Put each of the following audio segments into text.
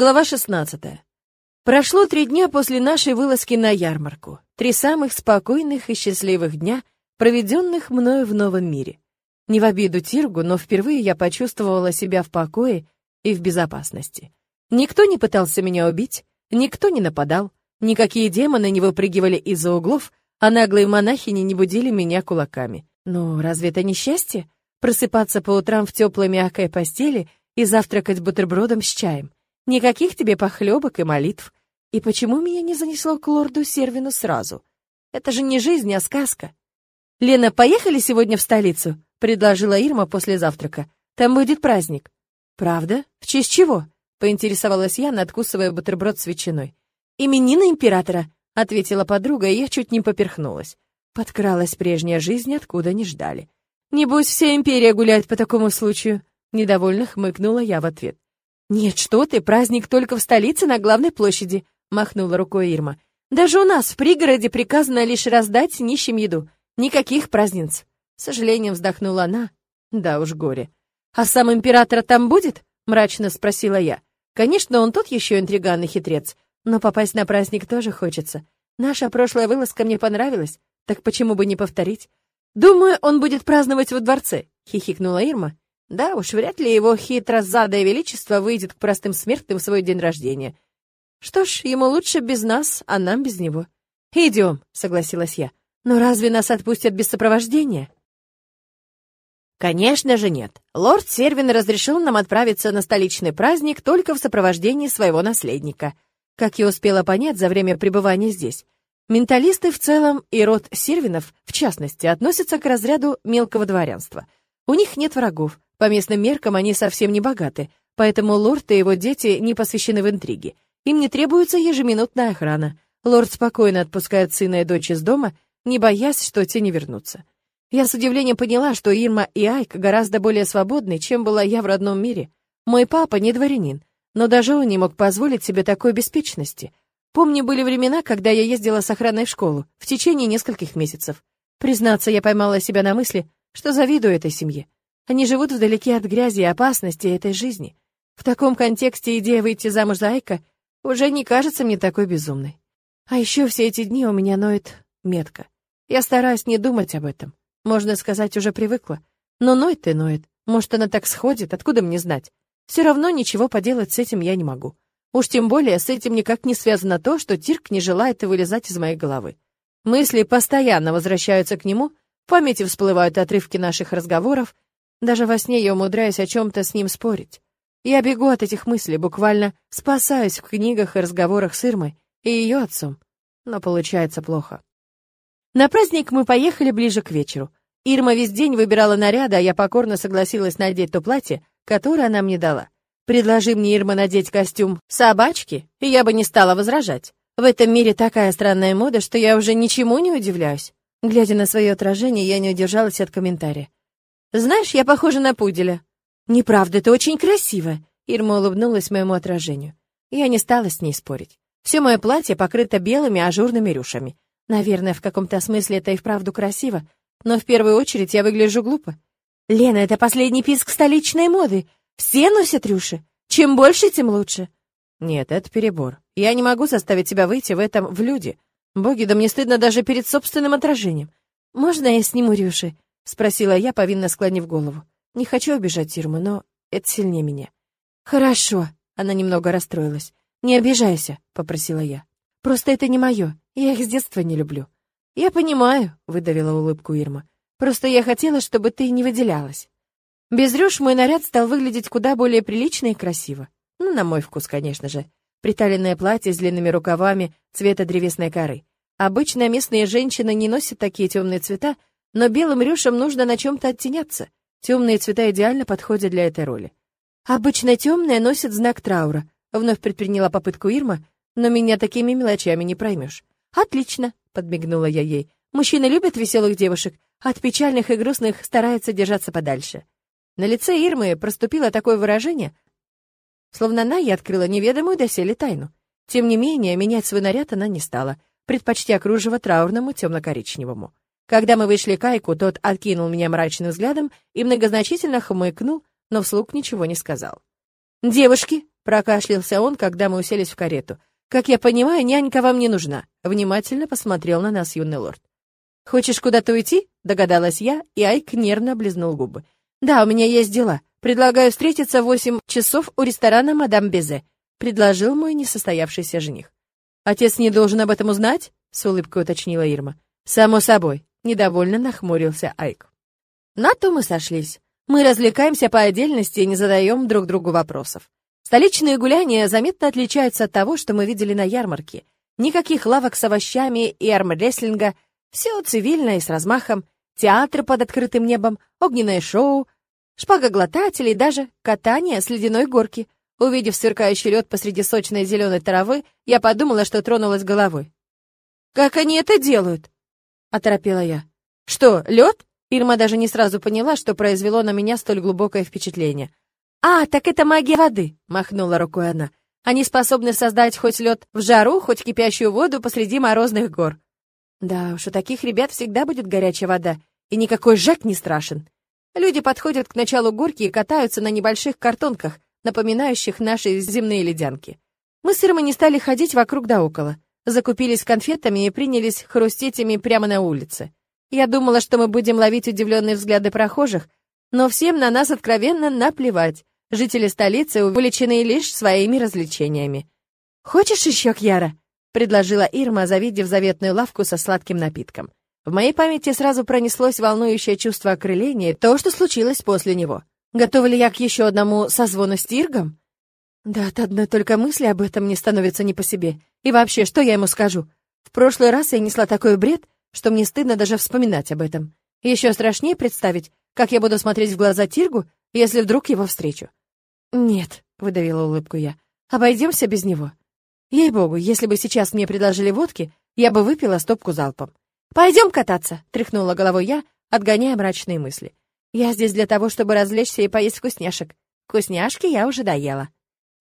Глава 16. Прошло три дня после нашей вылазки на ярмарку. Три самых спокойных и счастливых дня, проведенных мною в новом мире. Не в обиду Тиргу, но впервые я почувствовала себя в покое и в безопасности. Никто не пытался меня убить, никто не нападал, никакие демоны не выпрыгивали из-за углов, а наглые монахини не будили меня кулаками. Ну, разве это не счастье? Просыпаться по утрам в теплой мягкой постели и завтракать бутербродом с чаем. Никаких тебе похлебок и молитв. И почему меня не занесло к лорду Сервину сразу? Это же не жизнь, а сказка. «Лена, поехали сегодня в столицу?» — предложила Ирма после завтрака. «Там будет праздник». «Правда? В честь чего?» — поинтересовалась я, надкусывая бутерброд с ветчиной. «Именина императора», — ответила подруга, и я чуть не поперхнулась. Подкралась прежняя жизнь, откуда не ждали. «Небось, вся империя гуляет по такому случаю», — недовольно хмыкнула я в ответ. «Нет, что ты, праздник только в столице на главной площади», — махнула рукой Ирма. «Даже у нас в пригороде приказано лишь раздать нищим еду. Никаких праздниц». С сожалением вздохнула она. Да уж, горе. «А сам император там будет?» — мрачно спросила я. «Конечно, он тот еще интриган и хитрец, но попасть на праздник тоже хочется. Наша прошлая вылазка мне понравилась, так почему бы не повторить?» «Думаю, он будет праздновать во дворце», — хихикнула Ирма. Да уж, вряд ли его хитрозадое величество выйдет к простым смертным в свой день рождения. Что ж, ему лучше без нас, а нам без него. Идем, согласилась я. Но разве нас отпустят без сопровождения? Конечно же нет. Лорд Сервин разрешил нам отправиться на столичный праздник только в сопровождении своего наследника. Как я успела понять за время пребывания здесь, менталисты в целом и род Сервинов, в частности, относятся к разряду мелкого дворянства. У них нет врагов, по местным меркам они совсем не богаты, поэтому лорд и его дети не посвящены в интриги. Им не требуется ежеминутная охрана. Лорд спокойно отпускает сына и дочь из дома, не боясь, что те не вернутся. Я с удивлением поняла, что Ирма и Айк гораздо более свободны, чем была я в родном мире. Мой папа не дворянин, но даже он не мог позволить себе такой беспечности. Помню, были времена, когда я ездила с охраной в школу, в течение нескольких месяцев. Признаться, я поймала себя на мысли, что завидую этой семье. Они живут вдалеке от грязи и опасности этой жизни. В таком контексте идея выйти замуж за Айка уже не кажется мне такой безумной. А еще все эти дни у меня ноет метка. Я стараюсь не думать об этом. Можно сказать, уже привыкла. Но ноет и ноет. Может, она так сходит, откуда мне знать? Все равно ничего поделать с этим я не могу. Уж тем более с этим никак не связано то, что Тирк не желает вылезать из моей головы. Мысли постоянно возвращаются к нему, в памяти всплывают отрывки наших разговоров, даже во сне я умудряюсь о чем-то с ним спорить. Я бегу от этих мыслей, буквально спасаюсь в книгах и разговорах с Ирмой и ее отцом. Но получается плохо. На праздник мы поехали ближе к вечеру. Ирма весь день выбирала наряды, а я покорно согласилась надеть то платье, которое она мне дала. Предложи мне, Ирма, надеть костюм собачки, и я бы не стала возражать. В этом мире такая странная мода, что я уже ничему не удивляюсь. Глядя на свое отражение, я не удержалась от комментария. Знаешь, я похожа на пуделя». «Неправда, это очень красиво», — Ирма улыбнулась моему отражению. Я не стала с ней спорить. Все мое платье покрыто белыми ажурными рюшами. Наверное, в каком-то смысле это и вправду красиво, но в первую очередь я выгляжу глупо. «Лена, это последний писк столичной моды. Все носят рюши. Чем больше, тем лучше». «Нет, это перебор. Я не могу заставить тебя выйти в этом в люди. Боги, да мне стыдно даже перед собственным отражением. Можно я сниму рюши? — спросила я, повинно склонив голову. «Не хочу обижать Ирму, но это сильнее меня». «Хорошо», — она немного расстроилась. «Не обижайся», — попросила я. «Просто это не мое, я их с детства не люблю». «Я понимаю», — выдавила улыбку Ирма. «Просто я хотела, чтобы ты не выделялась». Без рюш мой наряд стал выглядеть куда более прилично и красиво. Ну, на мой вкус, конечно же. Приталенное платье с длинными рукавами цвета древесной коры. Обычно местные женщины не носят такие темные цвета, но белым рюшам нужно на чем-то оттеняться. Темные цвета идеально подходят для этой роли. Обычно темные носят знак траура. Вновь предприняла попытку Ирма, но меня такими мелочами не проймешь. Отлично, подмигнула я ей. Мужчины любят веселых девушек, от печальных и грустных стараются держаться подальше. На лице Ирмы проступило такое выражение, словно она и открыла неведомую доселе тайну. Тем не менее, менять свой наряд она не стала, предпочтя кружево траурному темно-коричневому. Когда мы вышли к Айку, тот откинул меня мрачным взглядом и многозначительно хмыкнул, но вслух ничего не сказал. «Девушки!» — прокашлялся он, когда мы уселись в карету. «Как я понимаю, нянька вам не нужна», — внимательно посмотрел на нас юный лорд. «Хочешь куда-то уйти?» — догадалась я, и Айк нервно облизнул губы. «Да, у меня есть дела. Предлагаю встретиться в восемь часов у ресторана «Мадам Безе», — предложил мой несостоявшийся жених. «Отец не должен об этом узнать?» — с улыбкой уточнила Ирма. «Само собой», — недовольно нахмурился Айк. На то мы сошлись. Мы развлекаемся по отдельности и не задаем друг другу вопросов. Столичные гуляния заметно отличаются от того, что мы видели на ярмарке. Никаких лавок с овощами и армрестлинга, все цивильно и с размахом, театр под открытым небом, огненное шоу, шпагоглотатели и даже катание с ледяной горки. Увидев сверкающий лед посреди сочной зеленой травы, я подумала, что тронулась головой. «Как они это делают?» — оторопела я. «Что, лед?» Ирма даже не сразу поняла, что произвело на меня столь глубокое впечатление. «А, так это магия воды!» — махнула рукой она. «Они способны создать хоть лед в жару, хоть кипящую воду посреди морозных гор». Да уж, у таких ребят всегда будет горячая вода, и никакой жак не страшен. Люди подходят к началу горки и катаются на небольших картонках, напоминающих наши земные ледянки. Мы с Ирмой не стали ходить вокруг да около. Закупились конфетами и принялись хрустеть ими прямо на улице. Я думала, что мы будем ловить удивленные взгляды прохожих, но всем на нас откровенно наплевать. Жители столицы увлечены лишь своими развлечениями. «Хочешь еще, Кьяра?» — предложила Ирма, завидев заветную лавку со сладким напитком. В моей памяти сразу пронеслось волнующее чувство окрыления, то, что случилось после него. Готова ли я к еще одному созвону с Тиргом? Да, от одной только мысли об этом мне становится не по себе. И вообще, что я ему скажу? В прошлый раз я несла такой бред, что мне стыдно даже вспоминать об этом. Еще страшнее представить, как я буду смотреть в глаза Тиргу, если вдруг его встречу. «Нет», — выдавила улыбку я, — «обойдемся без него». Ей-богу, если бы сейчас мне предложили водки, я бы выпила стопку залпом. «Пойдем кататься», — тряхнула головой я, отгоняя мрачные мысли. «Я здесь для того, чтобы развлечься и поесть вкусняшек. Вкусняшки я уже доела.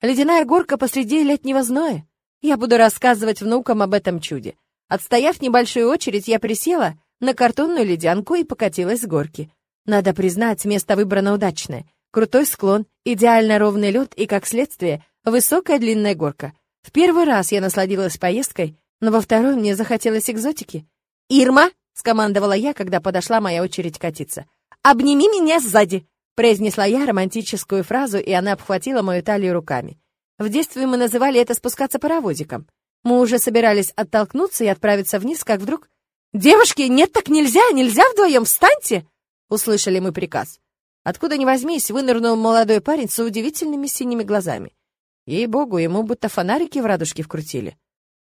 Ледяная горка посреди летнего зноя. Я буду рассказывать внукам об этом чуде. Отстояв небольшую очередь, я присела на картонную ледянку и покатилась с горки. Надо признать, место выбрано удачное. Крутой склон, идеально ровный лед и, как следствие, высокая длинная горка. В первый раз я насладилась поездкой, но во второй мне захотелось экзотики. «Ирма!» — скомандовала я, когда подошла моя очередь катиться. «Обними меня сзади!» — произнесла я романтическую фразу, и она обхватила мою талию руками. В детстве мы называли это спускаться паровозиком. Мы уже собирались оттолкнуться и отправиться вниз, как вдруг... «Девушки, нет, так нельзя! Нельзя вдвоем! Встаньте!» — услышали мы приказ. Откуда ни возьмись, вынырнул молодой парень с удивительными синими глазами. Ей-богу, ему будто фонарики в радужке вкрутили.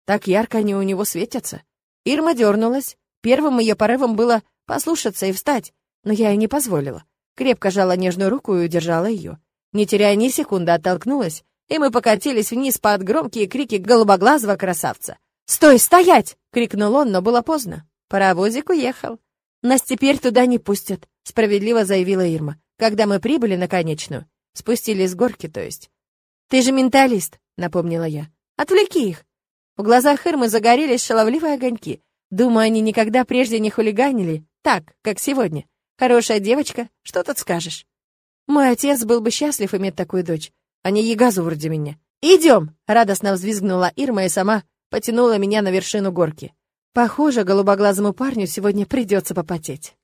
Так ярко они у него светятся. Ирма дернулась. Первым ее порывом было послушаться и встать, но я ей не позволила. Крепко жала нежную руку и удержала ее. Не теряя ни секунды, оттолкнулась, и мы покатились вниз под громкие крики голубоглазого красавца. «Стой, стоять!» — крикнул он, но было поздно. Паровозик уехал. «Нас теперь туда не пустят», — справедливо заявила Ирма, когда мы прибыли на конечную. Спустились с горки, то есть. «Ты же менталист», — напомнила я. «Отвлеки их. В глазах Ирмы загорелись шаловливые огоньки. Думаю, они никогда прежде не хулиганили, так, как сегодня. Хорошая девочка, что тут скажешь? Мой отец был бы счастлив иметь такую дочь, а не ягазу вроде меня. «Идем!» — радостно взвизгнула Ирма и сама потянула меня на вершину горки. Похоже, голубоглазому парню сегодня придется попотеть.